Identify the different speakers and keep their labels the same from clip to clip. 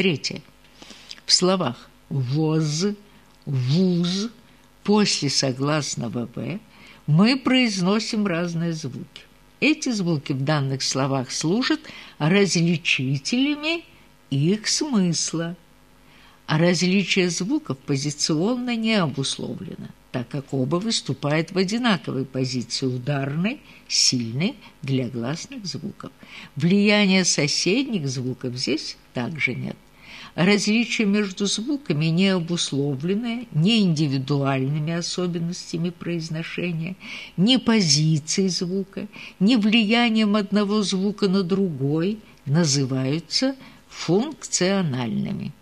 Speaker 1: Третье. В словах «воз», «вуз» после согласного «в» мы произносим разные звуки. Эти звуки в данных словах служат различителями их смысла. А различие звуков позиционно не обусловлено, так как оба выступают в одинаковой позиции ударной, сильной для гласных звуков. Влияния соседних звуков здесь также нет. Различия между звуками не обусловлены ни индивидуальными особенностями произношения, ни позицией звука, ни влиянием одного звука на другой, называются функциональными.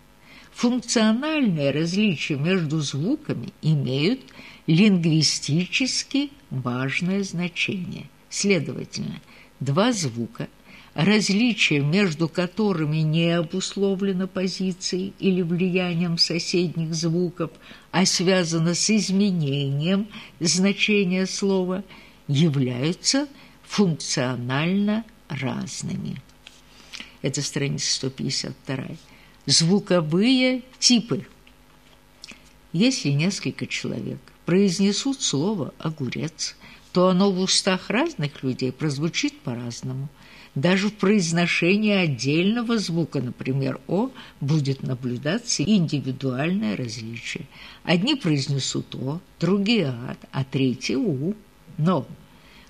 Speaker 1: Функциональные различия между звуками имеют лингвистически важное значение. Следовательно, два звука – различие между которыми не обусловлено позицией или влиянием соседних звуков, а связано с изменением значения слова, являются функционально разными. Это страница 152. Звуковые типы. Если несколько человек произнесут слово «огурец», то оно в устах разных людей прозвучит по-разному – даже в произношении отдельного звука, например, «о», будет наблюдаться индивидуальное различие. Одни произнесут «о», другие «ад», а третьи «у». Но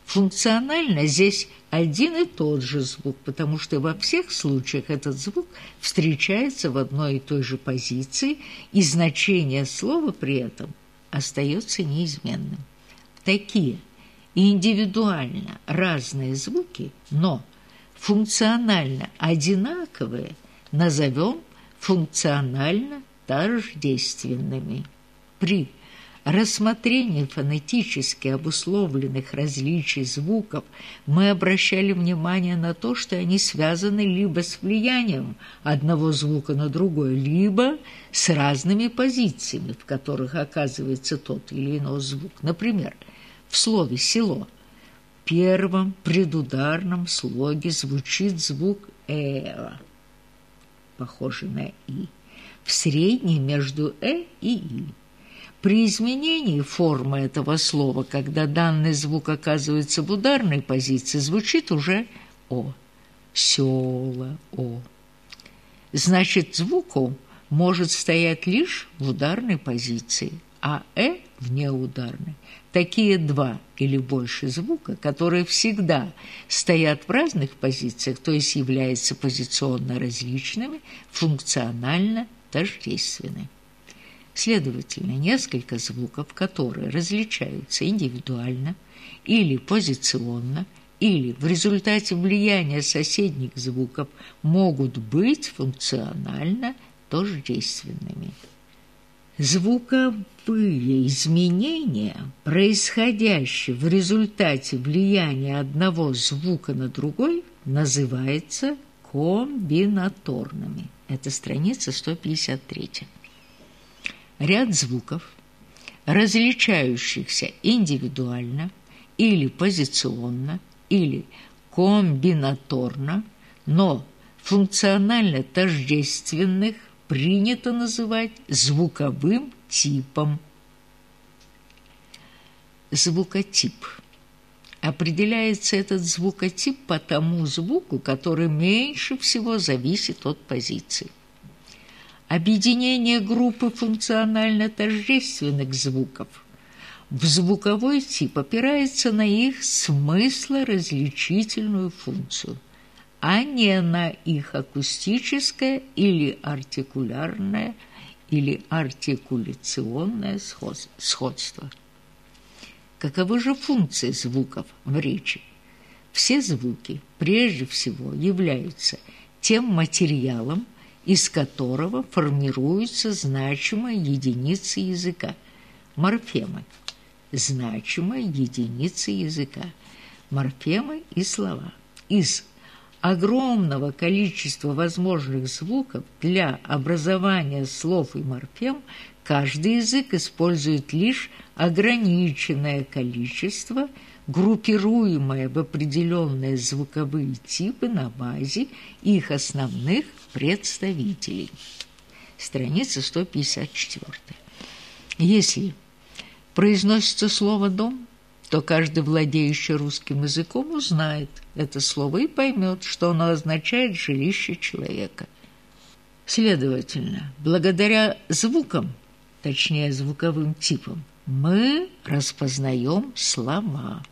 Speaker 1: функционально здесь один и тот же звук, потому что во всех случаях этот звук встречается в одной и той же позиции, и значение слова при этом остается неизменным. Такие индивидуально разные звуки, но – функционально одинаковые назовем функционально тождественными. При рассмотрении фонетически обусловленных различий звуков мы обращали внимание на то, что они связаны либо с влиянием одного звука на другой, либо с разными позициями, в которых оказывается тот или иной звук. Например, в слове «село» первом предударном слоге звучит звук «э», похожий на «и», в средней между «э» и «и». При изменении формы этого слова, когда данный звук оказывается в ударной позиции, звучит уже «о», «сёла», «о». Значит, звук «о» может стоять лишь в ударной позиции, а «э» – в неударной. Такие два или больше звука, которые всегда стоят в разных позициях, то есть являются позиционно различными, функционально тождественны. Следовательно, несколько звуков, которые различаются индивидуально или позиционно, или в результате влияния соседних звуков могут быть функционально тождественными. Звуковые изменения, происходящие в результате влияния одного звука на другой, называются комбинаторными. Это страница 153. Ряд звуков, различающихся индивидуально или позиционно, или комбинаторно, но функционально тождественных принято называть звуковым типом. Звукотип. Определяется этот звукотип по тому звуку, который меньше всего зависит от позиции. Объединение группы функционально тождественных звуков в звуковой тип опирается на их смыслоразличительную функцию – а не на их акустическое или артикулярное или артикуляционное сходство. Каковы же функции звуков в речи? Все звуки прежде всего являются тем материалом, из которого формируются значимые единицы языка, морфемы, значимые единицы языка, морфемы и слова. Из огромного количества возможных звуков для образования слов и морфем каждый язык использует лишь ограниченное количество, группируемое в определенные звуковые типы на базе их основных представителей. Страница 154. Если произносится слово «дом», то каждый владеющий русским языком узнает это слово и поймет, что оно означает «жилище человека». Следовательно, благодаря звукам, точнее звуковым типам, мы распознаем слова.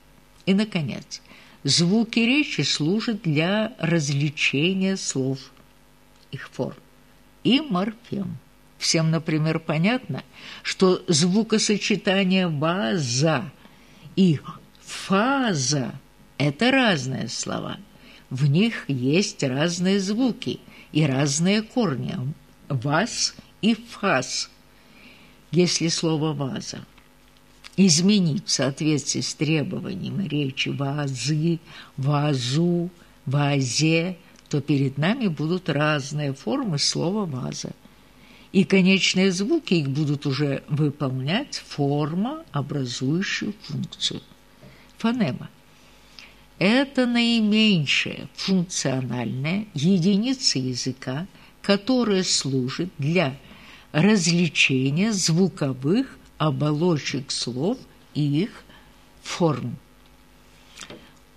Speaker 1: И, наконец, звуки речи служат для развлечения слов, их форм и морфем. Всем, например, понятно, что звукосочетание «база» и «фаза» – это разные слова. В них есть разные звуки и разные корни – «вас» и «фаз». Если слово «ваза» изменить в соответствии с требованиями речи «вазы», «вазу», «вазе», то перед нами будут разные формы слова «ваза» и конечные звуки их будут уже выполнять форма, образующую функцию. Фонема – это наименьшая функциональная единица языка, которая служит для развлечения звуковых оболочек слов и их форм.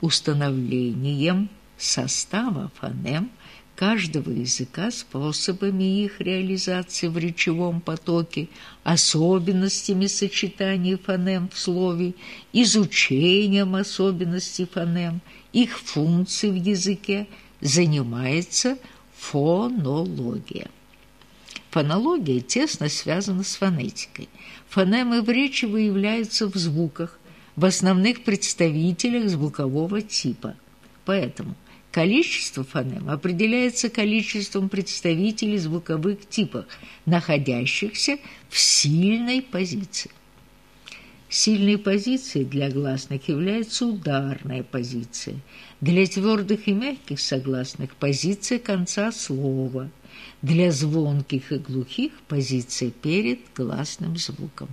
Speaker 1: Установлением состава фонем – каждого языка способами их реализации в речевом потоке, особенностями сочетания фонем в слове, изучением особенностей фонем, их функций в языке занимается фонология. Фонология тесно связана с фонетикой. Фонемы в речи выявляются в звуках, в основных представителях звукового типа. Поэтому – Количество фонем определяется количеством представителей звуковых типов, находящихся в сильной позиции. Сильной позицией для гласных является ударная позиция. Для твердых и мягких согласных – позиция конца слова. Для звонких и глухих – позиция перед гласным звуком.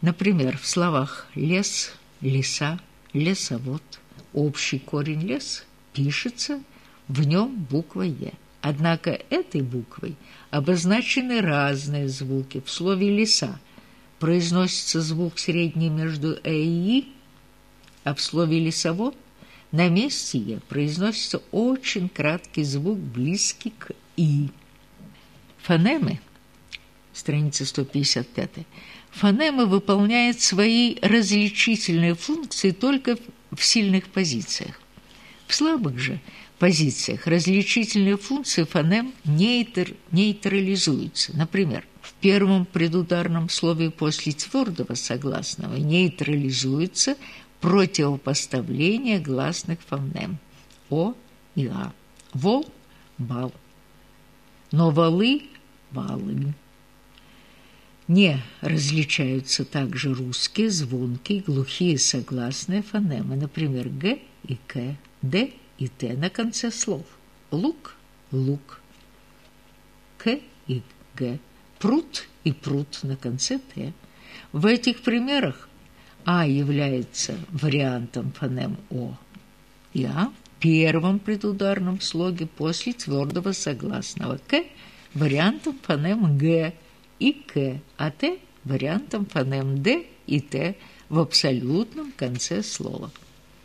Speaker 1: Например, в словах «лес», «леса», «лесовод», общий корень лес пишется в нем буква «е». Однако этой буквой обозначены разные звуки. В слове «леса» произносится звук средний между «э» и «и», а в слове «лесовод» на месте «е» произносится очень краткий звук, близкий к «и». Фонемы, страница 155, фонемы выполняют свои различительные функции только в сильных позициях. В слабых же позициях различительные функции фонем нейтр, нейтрализуются. Например, в первом предударном слове после твердого согласного нейтрализуется противопоставление гласных фонем «о» и «а». «Вол» – «бал». Но «валы» – «валы». Не различаются также русские, звонкие, глухие согласные фонемы, например, «г» и «к», «д» и «т» на конце слов, «лук» – «лук», «к» и «г», «прут» и «прут» на конце «т». В этих примерах «а» является вариантом фонем «о» и «а» первом предударном слоге после твердого согласного «к» вариантом фонем «г» и К, а Т – вариантом фонем Д и Т в абсолютном конце слова.